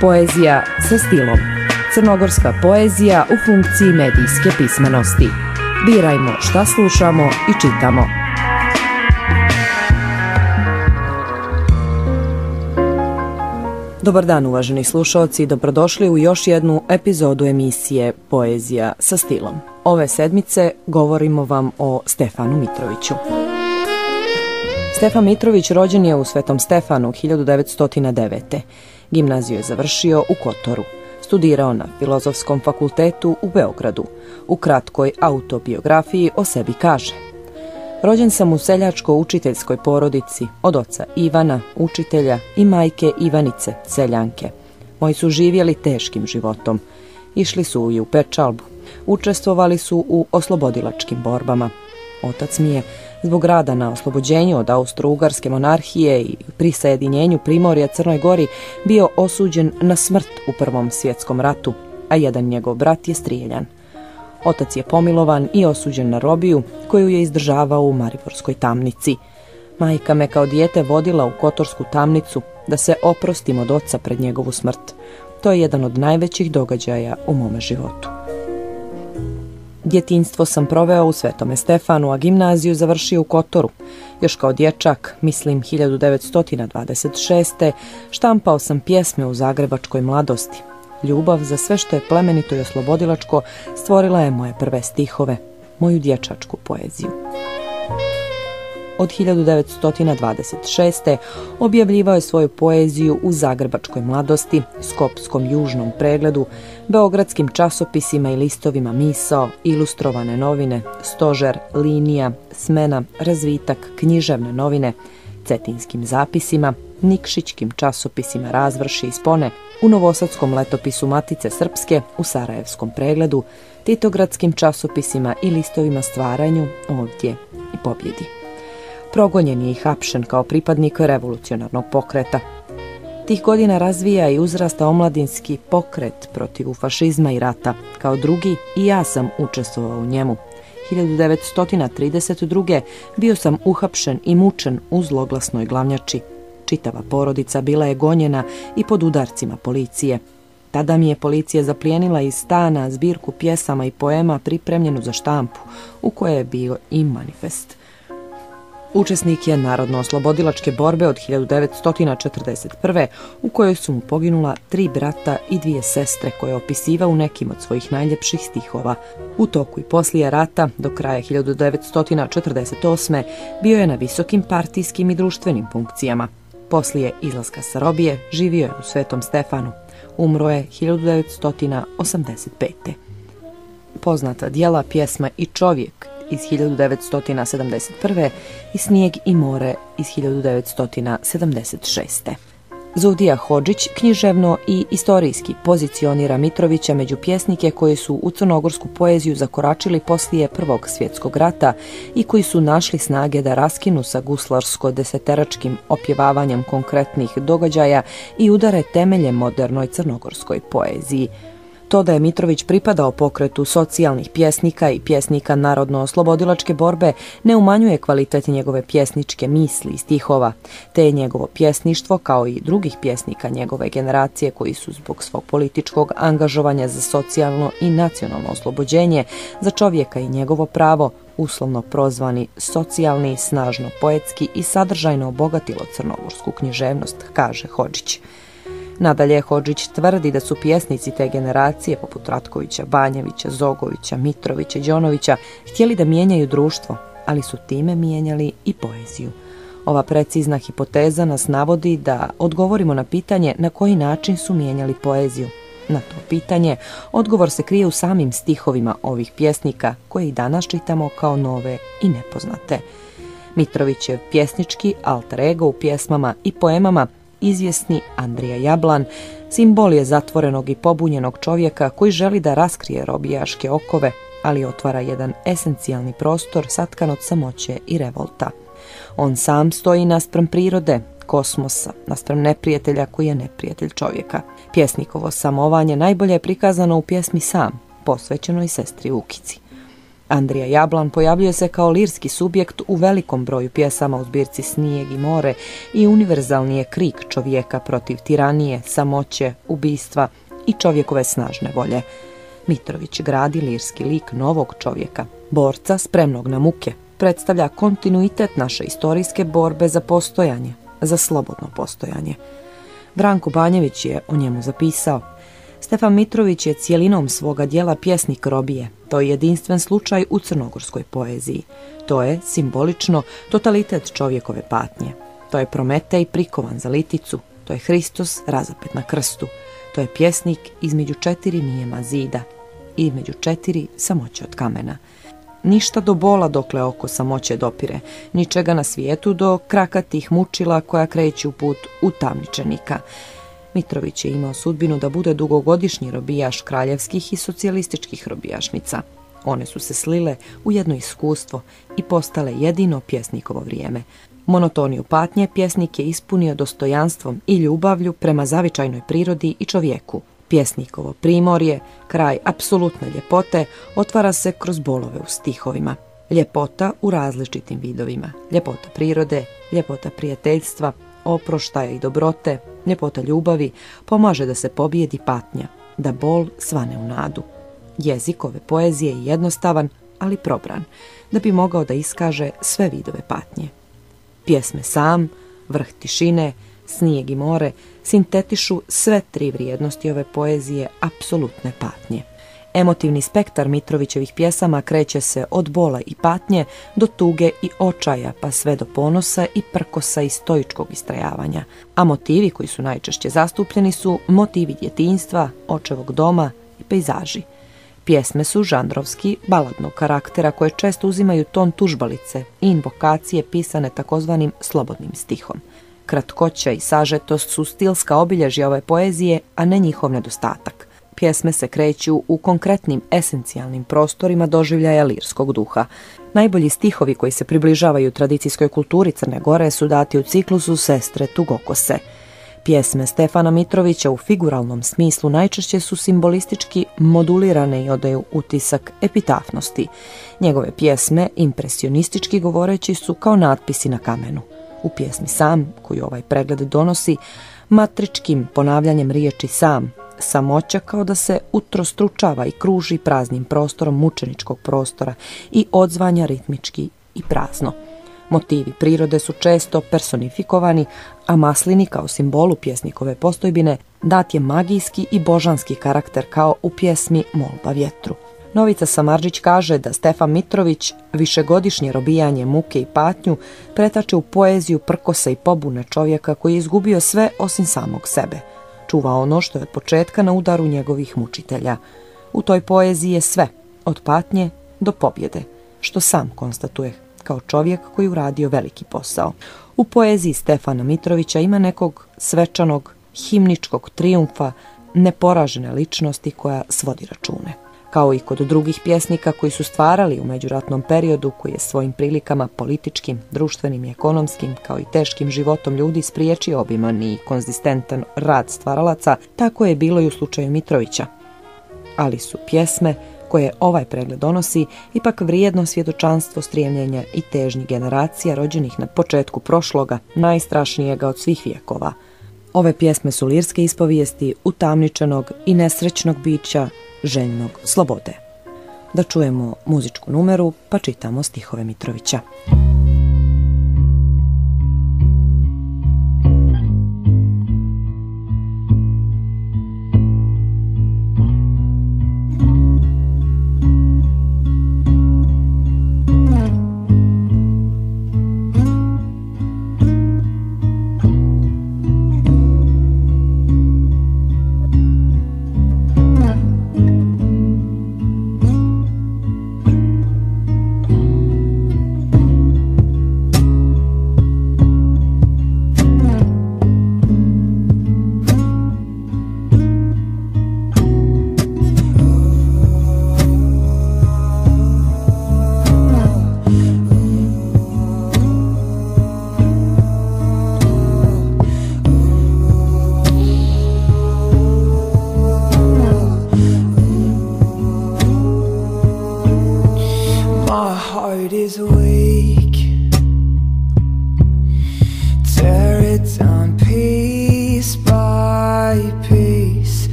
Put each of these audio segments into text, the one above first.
Poezija sa stilom. Crnogorska poezija u funkciji medijske pismenosti. Birajmo šta slušamo i čitamo. Dobar dan uvaženi slušalci dobrodošli u još jednu epizodu emisije Poezija sa stilom. Ove sedmice govorimo vam o Stefanu Mitroviću. Stefan Mitrović rođen je u Svetom Stefanu 1909. Gimnaziju je završio u Kotoru. Studirao na Filozofskom fakultetu u Beogradu. U kratkoj autobiografiji o sebi kaže Rođen sam u seljačko-učiteljskoj porodici od oca Ivana, učitelja i majke Ivanice, seljanke. Moji su živjeli teškim životom. Išli su i u pečalbu. Učestvovali su u oslobodilačkim borbama. Otac mi je zbog rada na oslobođenju od Austro-Ugarske monarhije i prisajedinjenju Primorja Crnoj Gori bio osuđen na smrt u Prvom svjetskom ratu, a jedan njegov brat je strijeljan. Otac je pomilovan i osuđen na robiju koju je izdržavao u Mariborskoj tamnici. Majka me kao dijete vodila u Kotorsku tamnicu da se oprostim od oca pred njegovu smrt. To je jedan od najvećih događaja u mome životu. Djetinstvo sam proveo u Svetome Stefanu, a gimnaziju završio u Kotoru. Još kao dječak, mislim 1926. štampao sam pjesme u zagrebačkoj mladosti. Ljubav za sve što je plemenito i oslobodilačko stvorila je moje prve stihove, moju dječačku poeziju od 1926. objavljivao je svoju poeziju u Zagrebačkoj mladosti, Skopskom južnom pregledu, beogradskim časopisima i listovima Misao, ilustrovane novine, Stožer, Linija, Smena, Razvitak, književne novine, Cetinskim zapisima, Nikšićkim časopisima Razvrši i Spone, u Novosadskom letopisu Matice Srpske, u Sarajevskom pregledu, Titogradskim časopisima i listovima Stvaranju, Ovdje i Pobjedi progonjen je i hapšen kao pripadnik revolucionarnog pokreta. Tih godina razvija i uzrasta omladinski pokret protiv fašizma i rata. Kao drugi i ja sam učestvovao u njemu. 1932. bio sam uhapšen i mučen u zloglasnoj glavnjači. Čitava porodica bila je gonjena i pod udarcima policije. Tada mi je policija zaplijenila iz stana zbirku pjesama i poema pripremljenu za štampu, u kojoj je bio i manifest. Učesnik je Narodno-oslobodilačke borbe od 1941. u kojoj su mu poginula tri brata i dvije sestre koje opisiva u nekim od svojih najljepših stihova. U toku i poslije rata, do kraja 1948. bio je na visokim partijskim i društvenim funkcijama. Poslije izlaska sa robije živio je u Svetom Stefanu. Umro je 1985. Poznata dijela pjesma i čovjek iz 1971. i Snijeg i more iz 1976. Zudija Hođić književno i istorijski pozicionira Mitrovića među pjesnike koji su u crnogorsku poeziju zakoračili poslije Prvog svjetskog rata i koji su našli snage da raskinu sa guslarsko-deseteračkim opjevavanjem konkretnih događaja i udare temelje modernoj crnogorskoj poeziji – To da je Mitrović pripadao pokretu socijalnih pjesnika i pjesnika narodno-oslobodilačke borbe ne umanjuje kvalitet njegove pjesničke misli i stihova, te je njegovo pjesništvo, kao i drugih pjesnika njegove generacije koji su zbog svog političkog angažovanja za socijalno i nacionalno oslobođenje, za čovjeka i njegovo pravo, uslovno prozvani socijalni, snažno poetski i sadržajno obogatilo crnogorsku književnost, kaže Hođić. Nadalje, Hođić tvrdi da su pjesnici te generacije, poput Ratkovića, Banjevića, Zogovića, Mitrovića, Đonovića, htjeli da mijenjaju društvo, ali su time mijenjali i poeziju. Ova precizna hipoteza nas navodi da odgovorimo na pitanje na koji način su mijenjali poeziju. Na to pitanje odgovor se krije u samim stihovima ovih pjesnika koje i danas čitamo kao nove i nepoznate. Mitrovićev pjesnički alter ego u pjesmama i poemama izvjesni Andrija Jablan, simbol je zatvorenog i pobunjenog čovjeka koji želi da raskrije robijaške okove, ali otvara jedan esencijalni prostor satkan od samoće i revolta. On sam stoji naspram prirode, kosmosa, naspram neprijatelja koji je neprijatelj čovjeka. Pjesnikovo samovanje najbolje je prikazano u pjesmi Sam, posvećenoj sestri Ukici. Andrija Jablan pojavljuje se kao lirski subjekt u velikom broju pjesama u zbirci Snijeg i more i univerzalni je krik čovjeka protiv tiranije, samoće, ubistva i čovjekove snažne volje. Mitrović gradi lirski lik novog čovjeka, borca spremnog na muke, predstavlja kontinuitet naše istorijske borbe za postojanje, za slobodno postojanje. Branko Banjević je o njemu zapisao – Stefan Mitrović je cijelinom svoga dijela pjesnik robije. To je jedinstven slučaj u crnogorskoj poeziji. To je, simbolično, totalitet čovjekove patnje. To je Prometej prikovan za liticu. To je Hristos razapet na krstu. To je pjesnik između četiri nijema zida i između četiri samoće od kamena. Ništa do bola dokle oko samoće dopire, ničega na svijetu do krakatih mučila koja kreću put u tamničenika. Mitrović je imao sudbinu da bude dugogodišnji robijaš kraljevskih i socijalističkih robijašnica. One su se slile u jedno iskustvo i postale jedino pjesnikovo vrijeme. Monotoniju patnje pjesnik je ispunio dostojanstvom i ljubavlju prema zavičajnoj prirodi i čovjeku. Pjesnikovo primorje, kraj apsolutne ljepote, otvara se kroz bolove u stihovima. Ljepota u različitim vidovima. Ljepota prirode, ljepota prijateljstva, oproštaja i dobrote, ljepota ljubavi, pomaže da se pobijedi patnja, da bol svane u nadu. Jezik ove poezije je jednostavan, ali probran, da bi mogao da iskaže sve vidove patnje. Pjesme sam, vrh tišine, snijeg i more sintetišu sve tri vrijednosti ove poezije apsolutne patnje. Emotivni spektar Mitrovićevih pjesama kreće se od bola i patnje do tuge i očaja, pa sve do ponosa i prkosa i stoičkog istrajavanja. A motivi koji su najčešće zastupljeni su motivi djetinstva, očevog doma i pejzaži. Pjesme su žandrovski, baladnog karaktera koje često uzimaju ton tužbalice i invokacije pisane takozvanim slobodnim stihom. Kratkoća i sažetost su stilska obilježja ove poezije, a ne njihov nedostatak pjesme se kreću u konkretnim esencijalnim prostorima doživljaja lirskog duha. Najbolji stihovi koji se približavaju tradicijskoj kulturi Crne Gore su dati u ciklusu Sestre Tugokose. Pjesme Stefana Mitrovića u figuralnom smislu najčešće su simbolistički modulirane i odaju utisak epitafnosti. Njegove pjesme, impresionistički govoreći, su kao natpisi na kamenu. U pjesmi Sam, koju ovaj pregled donosi, matričkim ponavljanjem riječi Sam samoća kao da se utrostručava i kruži praznim prostorom mučeničkog prostora i odzvanja ritmički i prazno. Motivi prirode su često personifikovani, a maslini kao simbolu pjesnikove postojbine dat je magijski i božanski karakter kao u pjesmi Molba vjetru. Novica Samarđić kaže da Stefan Mitrović višegodišnje robijanje muke i patnju pretače u poeziju prkosa i pobune čovjeka koji je izgubio sve osim samog sebe – čuva ono što je od početka na udaru njegovih mučitelja. U toj poeziji je sve, od patnje do pobjede, što sam konstatuje kao čovjek koji uradio veliki posao. U poeziji Stefana Mitrovića ima nekog svečanog, himničkog trijumfa neporažene ličnosti koja svodi račune kao i kod drugih pjesnika koji su stvarali u međuratnom periodu koji je svojim prilikama političkim, društvenim i ekonomskim kao i teškim životom ljudi spriječio obiman i konzistentan rad stvaralaca, tako je bilo i u slučaju Mitrovića. Ali su pjesme koje ovaj pregled donosi ipak vrijedno svjedočanstvo strijemljenja i težnji generacija rođenih na početku prošloga, najstrašnijega od svih vijekova. Ove pjesme su lirske ispovijesti utamničenog i nesrećnog bića željnog slobode. Da čujemo muzičku numeru pa čitamo stihove Mitrovića. Muzika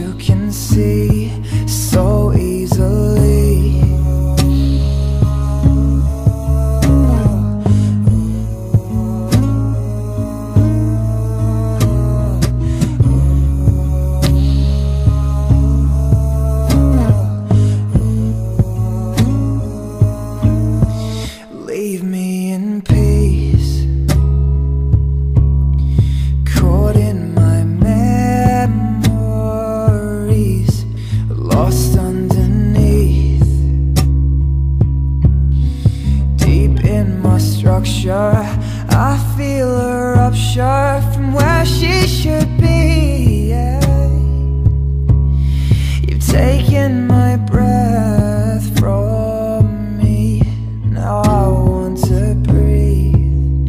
you can see so easily. Structure, I feel a rupture from where she should be. You've taken my breath from me. Now I want to breathe.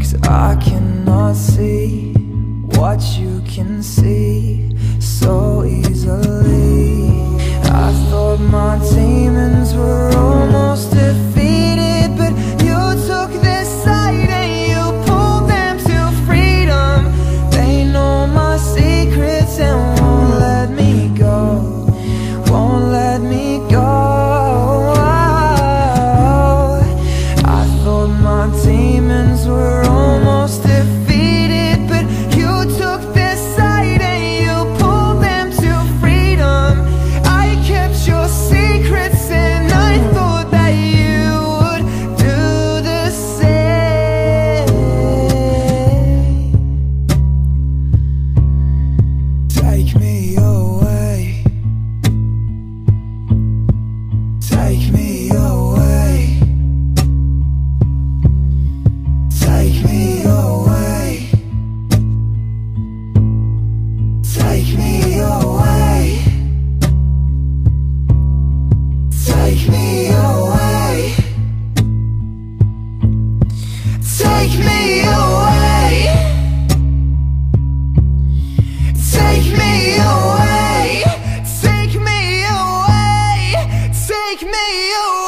Cause I cannot see what you can see so easily. like me make me your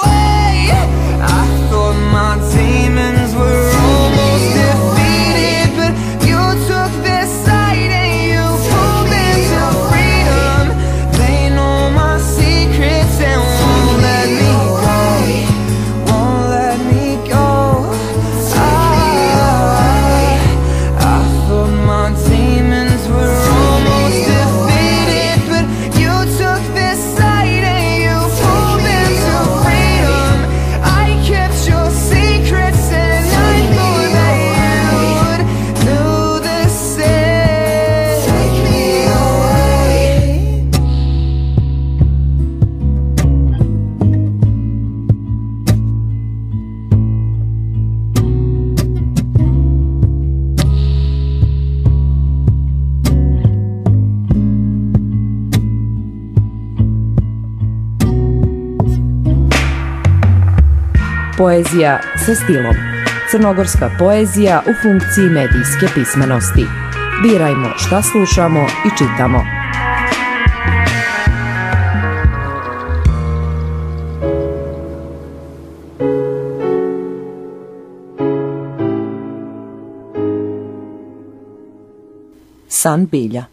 Poezija sa stilom. Crnogorska poezija u funkciji medijske pismenosti. Birajmo šta slušamo i čitamo. San bilja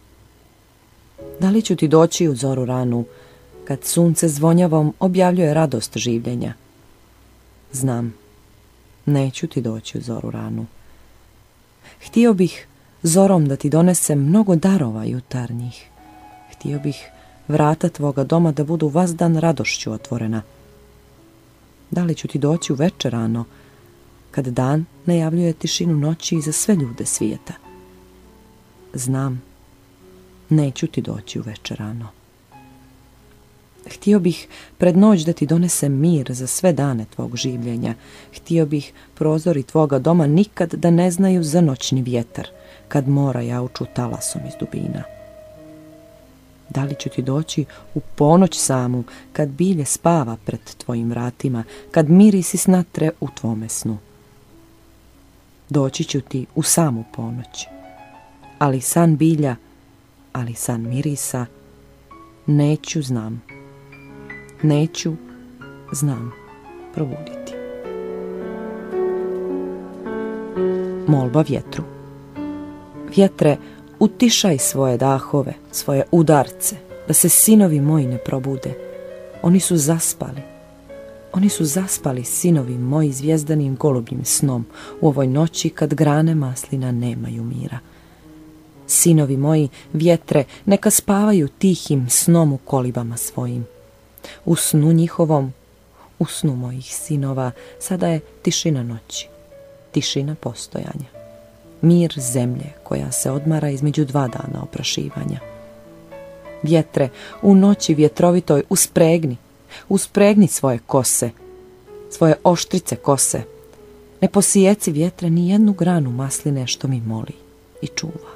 Da li ću ti doći u zoru ranu, kad sunce zvonjavom objavljuje radost življenja? Znam, neću ti doći u zoru ranu. Htio bih zorom da ti donesem mnogo darova jutarnjih. Htio bih vrata tvoga doma da budu vazdan radošću otvorena. Da li ću ti doći u večer rano, kad dan najavljuje tišinu noći i za sve ljude svijeta? Znam, neću ti doći u večer rano. Htio bih pred noć da ti donesem mir za sve dane tvog življenja. Htio bih prozori tvoga doma nikad da ne znaju za noćni vjetar, kad mora jauču talasom iz dubina. Da li ću ti doći u ponoć samu, kad bilje spava pred tvojim vratima, kad mirisi snatre u tvome snu? Doći ću ti u samu ponoć, ali san bilja, ali san mirisa, neću znam, neću znam probuditi. Molba vjetru Vjetre, utišaj svoje dahove, svoje udarce, da se sinovi moji ne probude. Oni su zaspali. Oni su zaspali, sinovi moji, zvijezdanim golubim snom, u ovoj noći kad grane maslina nemaju mira. Sinovi moji, vjetre, neka spavaju tihim snom u kolibama svojim. U snu njihovom, u snu mojih sinova, sada je tišina noći, tišina postojanja mir zemlje koja se odmara između dva dana oprašivanja. Vjetre, u noći vjetrovitoj uspregni, uspregni svoje kose, svoje oštrice kose. Ne posijeci vjetre ni jednu granu masline što mi moli i čuva.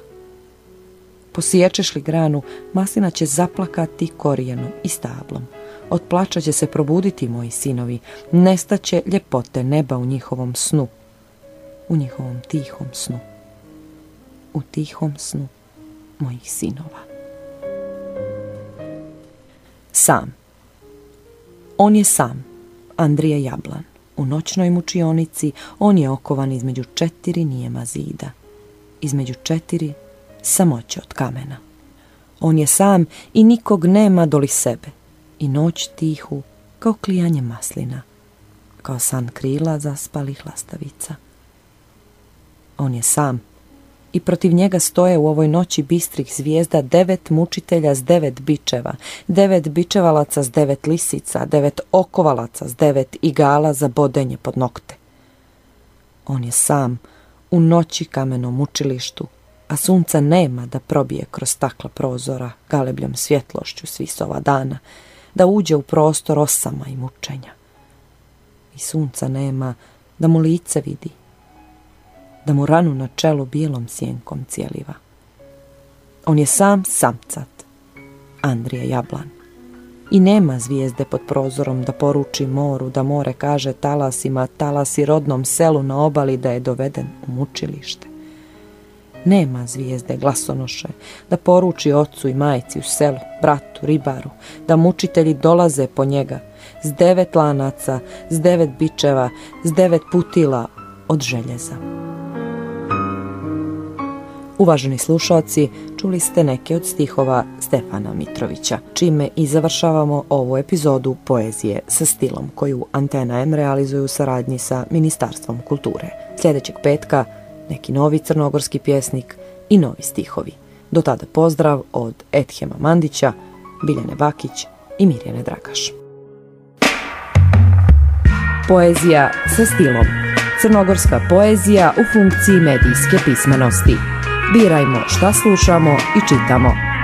Posiječeš li granu, maslina će zaplakati korijenom i stablom. Od plača će se probuditi moji sinovi, nestaće ljepote neba u njihovom snu, u njihovom tihom snu u tihom snu mojih sinova. Sam. On je sam, Andrija Jablan. U noćnoj mučionici on je okovan između četiri nijema zida. Između četiri samoće od kamena. On je sam i nikog nema doli sebe. I noć tihu kao klijanje maslina. Kao san krila zaspalih lastavica. On je sam i protiv njega stoje u ovoj noći bistrih zvijezda devet mučitelja s devet bičeva, devet bičevalaca s devet lisica, devet okovalaca s devet igala za bodenje pod nokte. On je sam u noći kamenom učilištu, a sunca nema da probije kroz stakla prozora galebljom svjetlošću svisova dana, da uđe u prostor osama i mučenja. I sunca nema da mu lice vidi, da mu ranu na čelu bijelom sjenkom cijeliva. On je sam samcat, Andrija Jablan. I nema zvijezde pod prozorom da poruči moru, da more kaže talasima, talasi rodnom selu na obali da je doveden u mučilište. Nema zvijezde glasonoše da poruči ocu i majci u selu, bratu, ribaru, da mučitelji dolaze po njega s devet lanaca, s devet bičeva, s devet putila od željeza. Uvaženi slušalci, čuli ste neke od stihova Stefana Mitrovića, čime i završavamo ovu epizodu poezije sa stilom koju Antena M realizuju u saradnji sa Ministarstvom kulture. Sljedećeg petka neki novi crnogorski pjesnik i novi stihovi. Do tada pozdrav od Ethema Mandića, Biljane Bakić i Mirjane Dragaš. Poezija sa stilom. Crnogorska poezija u funkciji medijske pismenosti. Birajmo šta slušamo i čitamo.